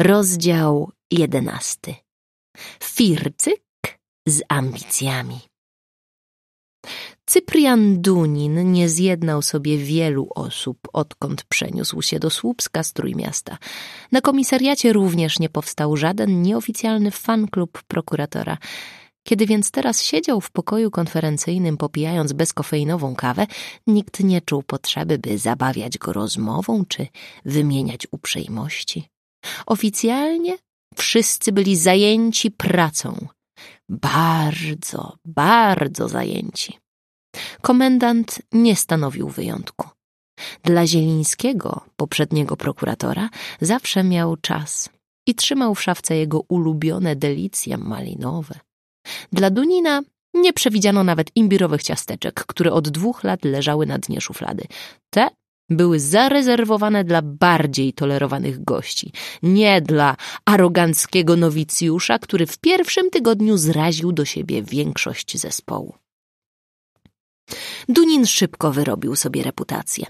Rozdział jedenasty. Fircyk z ambicjami. Cyprian Dunin nie zjednał sobie wielu osób, odkąd przeniósł się do Słupska z Trójmiasta. Na komisariacie również nie powstał żaden nieoficjalny fanklub prokuratora. Kiedy więc teraz siedział w pokoju konferencyjnym popijając bezkofeinową kawę, nikt nie czuł potrzeby, by zabawiać go rozmową czy wymieniać uprzejmości. Oficjalnie wszyscy byli zajęci pracą. Bardzo, bardzo zajęci. Komendant nie stanowił wyjątku. Dla Zielińskiego, poprzedniego prokuratora, zawsze miał czas i trzymał w szafce jego ulubione delicje malinowe. Dla Dunina nie przewidziano nawet imbirowych ciasteczek, które od dwóch lat leżały na dnie szuflady. Te były zarezerwowane dla bardziej tolerowanych gości, nie dla aroganckiego nowicjusza, który w pierwszym tygodniu zraził do siebie większość zespołu. Dunin szybko wyrobił sobie reputację.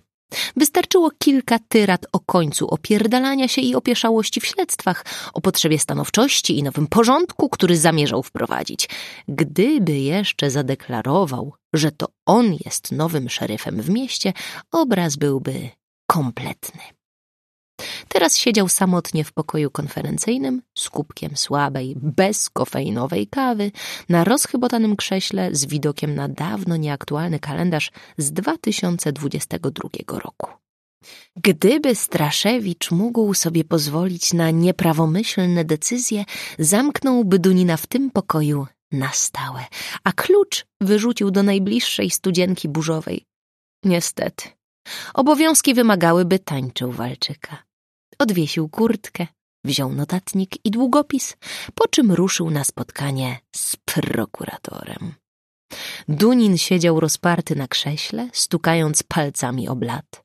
Wystarczyło kilka tyrad o końcu opierdalania się i opieszałości w śledztwach, o potrzebie stanowczości i nowym porządku, który zamierzał wprowadzić. Gdyby jeszcze zadeklarował, że to on jest nowym szeryfem w mieście, obraz byłby kompletny. Teraz siedział samotnie w pokoju konferencyjnym z kubkiem słabej, bezkofeinowej kawy na rozchybotanym krześle z widokiem na dawno nieaktualny kalendarz z 2022 roku. Gdyby Straszewicz mógł sobie pozwolić na nieprawomyślne decyzje, zamknąłby Dunina w tym pokoju na stałe, a klucz wyrzucił do najbliższej studzienki burzowej. Niestety, obowiązki wymagały, by tańczył walczyka. Odwiesił kurtkę, wziął notatnik i długopis, po czym ruszył na spotkanie z prokuratorem. Dunin siedział rozparty na krześle, stukając palcami o blat.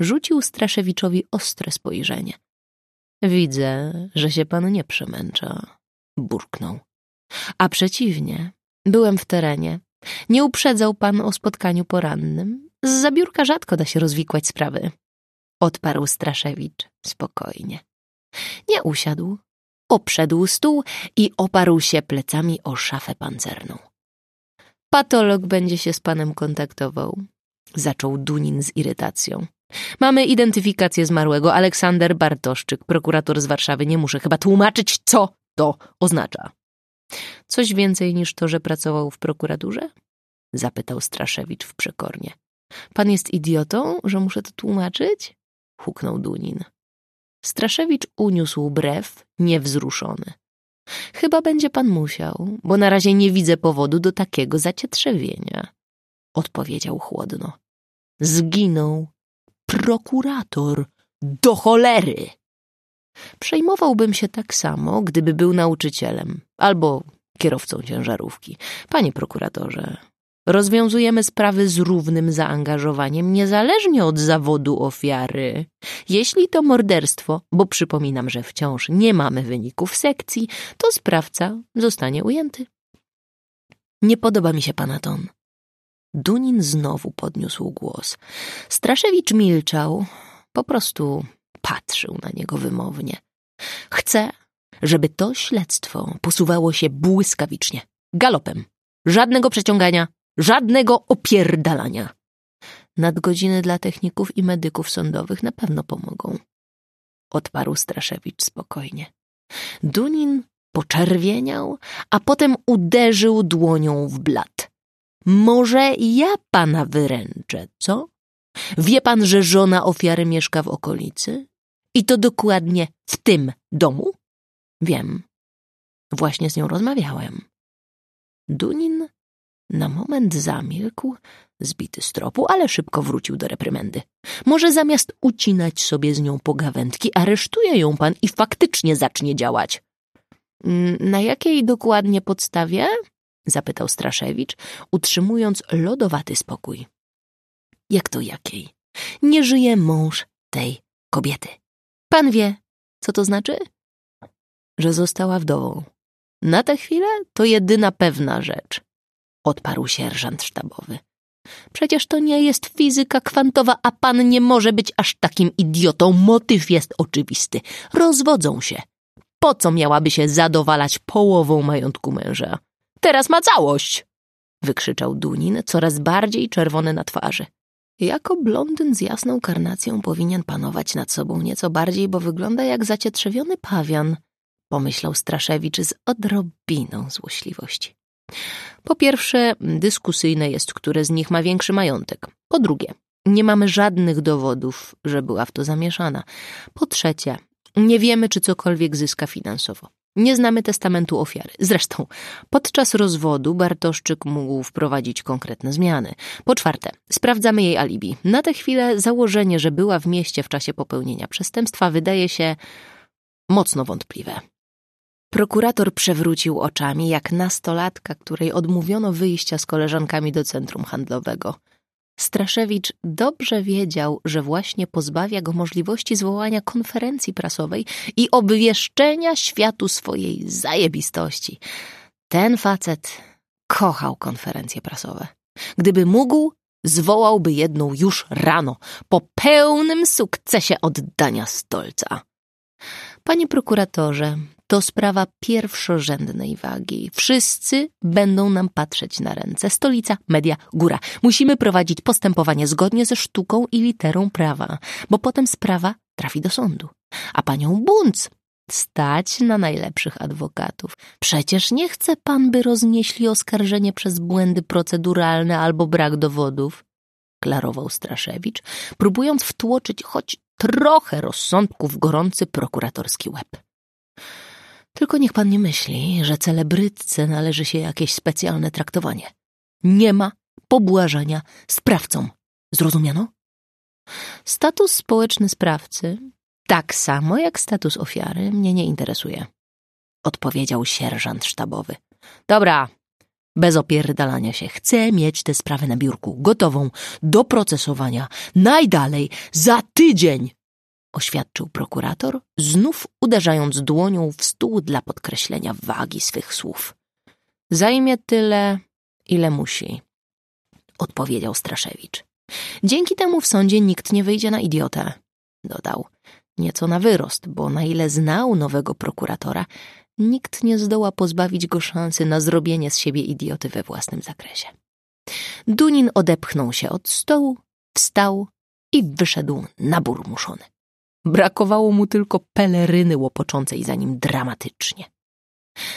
Rzucił Straszewiczowi ostre spojrzenie. Widzę, że się pan nie przemęcza, burknął. A przeciwnie, byłem w terenie. Nie uprzedzał pan o spotkaniu porannym. Z zabiórka rzadko da się rozwikłać sprawy. Odparł Straszewicz spokojnie. Nie usiadł, obszedł stół i oparł się plecami o szafę pancerną. Patolog będzie się z panem kontaktował, zaczął Dunin z irytacją. Mamy identyfikację zmarłego. Aleksander Bartoszczyk, prokurator z Warszawy. Nie muszę chyba tłumaczyć, co to oznacza. Coś więcej niż to, że pracował w prokuraturze? Zapytał Straszewicz w przekornie. Pan jest idiotą, że muszę to tłumaczyć? Huknął Dunin. Straszewicz uniósł brew, niewzruszony. Chyba będzie pan musiał, bo na razie nie widzę powodu do takiego zacietrzewienia, odpowiedział chłodno. Zginął prokurator do cholery. Przejmowałbym się tak samo, gdyby był nauczycielem albo kierowcą ciężarówki. Panie prokuratorze, rozwiązujemy sprawy z równym zaangażowaniem, niezależnie od zawodu ofiary. Jeśli to morderstwo, bo przypominam, że wciąż nie mamy wyników sekcji, to sprawca zostanie ujęty. Nie podoba mi się pana ton. Dunin znowu podniósł głos. Straszewicz milczał, po prostu patrzył na niego wymownie. Chcę, żeby to śledztwo posuwało się błyskawicznie, galopem. Żadnego przeciągania, żadnego opierdalania. Nadgodziny dla techników i medyków sądowych na pewno pomogą. Odparł Straszewicz spokojnie. Dunin poczerwieniał, a potem uderzył dłonią w blat. Może ja pana wyręczę, co? Wie pan, że żona ofiary mieszka w okolicy? I to dokładnie w tym domu? Wiem. Właśnie z nią rozmawiałem. Dunin na moment zamilkł, zbity z tropu, ale szybko wrócił do reprymendy. Może zamiast ucinać sobie z nią pogawędki, aresztuje ją pan i faktycznie zacznie działać. Mm, na jakiej dokładnie podstawie? zapytał Straszewicz, utrzymując lodowaty spokój. Jak to jakiej? Nie żyje mąż tej kobiety. Pan wie, co to znaczy? Że została wdową. Na tę chwilę to jedyna pewna rzecz, odparł sierżant sztabowy. Przecież to nie jest fizyka kwantowa, a pan nie może być aż takim idiotą. Motyw jest oczywisty. Rozwodzą się. Po co miałaby się zadowalać połową majątku męża? Teraz ma całość! wykrzyczał Dunin, coraz bardziej czerwony na twarzy. Jako blondyn z jasną karnacją powinien panować nad sobą nieco bardziej, bo wygląda jak zacietrzewiony pawian, pomyślał Straszewicz z odrobiną złośliwości. Po pierwsze, dyskusyjne jest, które z nich ma większy majątek. Po drugie, nie mamy żadnych dowodów, że była w to zamieszana. Po trzecie, nie wiemy, czy cokolwiek zyska finansowo. Nie znamy testamentu ofiary. Zresztą, podczas rozwodu Bartoszczyk mógł wprowadzić konkretne zmiany. Po czwarte, sprawdzamy jej alibi. Na tę chwilę założenie, że była w mieście w czasie popełnienia przestępstwa, wydaje się mocno wątpliwe. Prokurator przewrócił oczami, jak nastolatka, której odmówiono wyjścia z koleżankami do centrum handlowego. Straszewicz dobrze wiedział, że właśnie pozbawia go możliwości zwołania konferencji prasowej i obwieszczenia światu swojej zajebistości. Ten facet kochał konferencje prasowe. Gdyby mógł, zwołałby jedną już rano, po pełnym sukcesie oddania stolca. Panie prokuratorze, to sprawa pierwszorzędnej wagi. Wszyscy będą nam patrzeć na ręce. Stolica, media, góra. Musimy prowadzić postępowanie zgodnie ze sztuką i literą prawa, bo potem sprawa trafi do sądu. A panią Bunc stać na najlepszych adwokatów. Przecież nie chce pan, by roznieśli oskarżenie przez błędy proceduralne albo brak dowodów, klarował Straszewicz, próbując wtłoczyć choć trochę rozsądku w gorący prokuratorski łeb. Tylko niech pan nie myśli, że celebrytce należy się jakieś specjalne traktowanie. Nie ma pobłażania sprawcom. Zrozumiano? Status społeczny sprawcy, tak samo jak status ofiary, mnie nie interesuje. Odpowiedział sierżant sztabowy. Dobra, bez opierdalania się. Chcę mieć tę sprawę na biurku, gotową do procesowania. Najdalej, za tydzień! Oświadczył prokurator, znów uderzając dłonią w stół dla podkreślenia wagi swych słów. Zajmie tyle, ile musi, odpowiedział Straszewicz. Dzięki temu w sądzie nikt nie wyjdzie na idiotę, dodał. Nieco na wyrost, bo na ile znał nowego prokuratora, nikt nie zdoła pozbawić go szansy na zrobienie z siebie idioty we własnym zakresie. Dunin odepchnął się od stołu, wstał i wyszedł naburmuszony. Brakowało mu tylko peleryny łopoczącej za nim dramatycznie.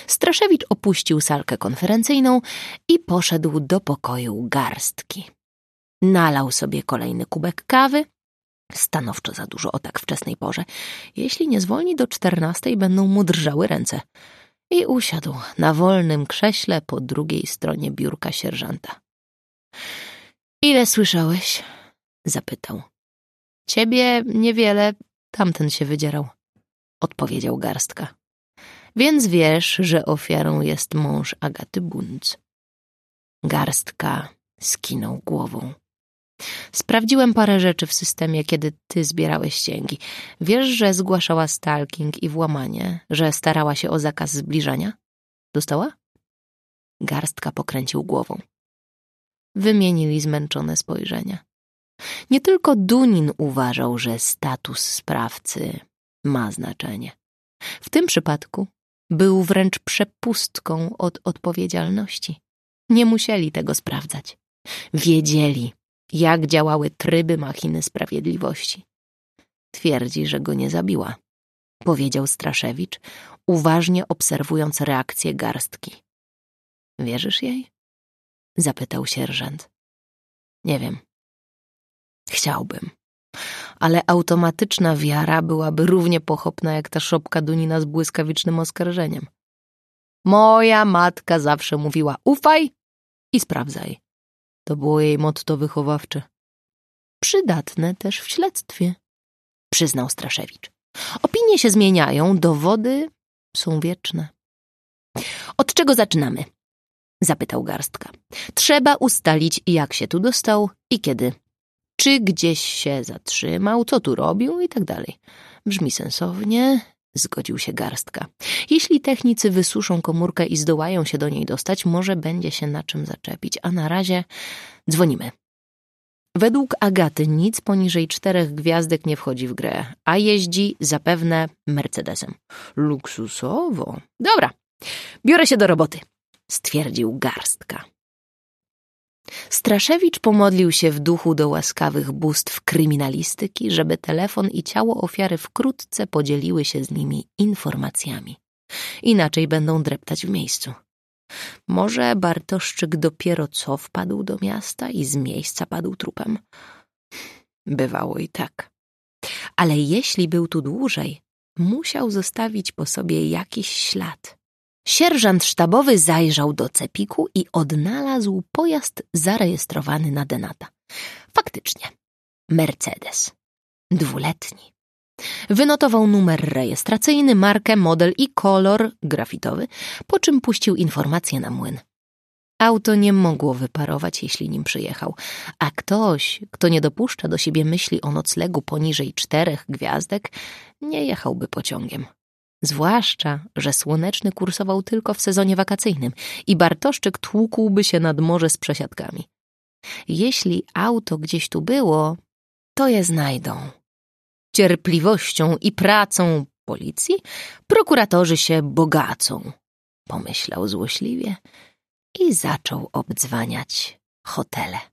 Straszewicz opuścił salkę konferencyjną i poszedł do pokoju garstki. Nalał sobie kolejny kubek kawy, stanowczo za dużo o tak wczesnej porze. Jeśli nie zwolni do czternastej, będą mu drżały ręce. I usiadł na wolnym krześle po drugiej stronie biurka sierżanta. Ile słyszałeś? zapytał. Ciebie niewiele, Tamten się wydzierał. Odpowiedział garstka. Więc wiesz, że ofiarą jest mąż Agaty Bunc. Garstka skinął głową. Sprawdziłem parę rzeczy w systemie, kiedy ty zbierałeś ścięgi. Wiesz, że zgłaszała stalking i włamanie, że starała się o zakaz zbliżania? Dostała? Garstka pokręcił głową. Wymienili zmęczone spojrzenia. Nie tylko Dunin uważał, że status sprawcy ma znaczenie. W tym przypadku był wręcz przepustką od odpowiedzialności. Nie musieli tego sprawdzać. Wiedzieli, jak działały tryby machiny sprawiedliwości. Twierdzi, że go nie zabiła, powiedział Straszewicz, uważnie obserwując reakcję garstki. Wierzysz jej? zapytał sierżant. Nie wiem. Chciałbym. Ale automatyczna wiara byłaby równie pochopna jak ta szopka Dunina z błyskawicznym oskarżeniem. Moja matka zawsze mówiła ufaj i sprawdzaj. To było jej motto wychowawcze. Przydatne też w śledztwie, przyznał Straszewicz. Opinie się zmieniają, dowody są wieczne. Od czego zaczynamy? Zapytał garstka. Trzeba ustalić, jak się tu dostał i kiedy czy gdzieś się zatrzymał, co tu robił i tak dalej. Brzmi sensownie, zgodził się garstka. Jeśli technicy wysuszą komórkę i zdołają się do niej dostać, może będzie się na czym zaczepić, a na razie dzwonimy. Według Agaty nic poniżej czterech gwiazdek nie wchodzi w grę, a jeździ zapewne Mercedesem. Luksusowo. Dobra, biorę się do roboty, stwierdził garstka. Straszewicz pomodlił się w duchu do łaskawych bóstw kryminalistyki, żeby telefon i ciało ofiary wkrótce podzieliły się z nimi informacjami. Inaczej będą dreptać w miejscu. Może Bartoszczyk dopiero co wpadł do miasta i z miejsca padł trupem? Bywało i tak. Ale jeśli był tu dłużej, musiał zostawić po sobie jakiś ślad. Sierżant sztabowy zajrzał do cepiku i odnalazł pojazd zarejestrowany na Denata. Faktycznie, Mercedes. Dwuletni. Wynotował numer rejestracyjny, markę, model i kolor grafitowy, po czym puścił informację na młyn. Auto nie mogło wyparować, jeśli nim przyjechał, a ktoś, kto nie dopuszcza do siebie myśli o noclegu poniżej czterech gwiazdek, nie jechałby pociągiem. Zwłaszcza, że Słoneczny kursował tylko w sezonie wakacyjnym i Bartoszczyk tłukłby się nad morze z przesiadkami. Jeśli auto gdzieś tu było, to je znajdą. Cierpliwością i pracą policji prokuratorzy się bogacą, pomyślał złośliwie i zaczął obdzwaniać hotele.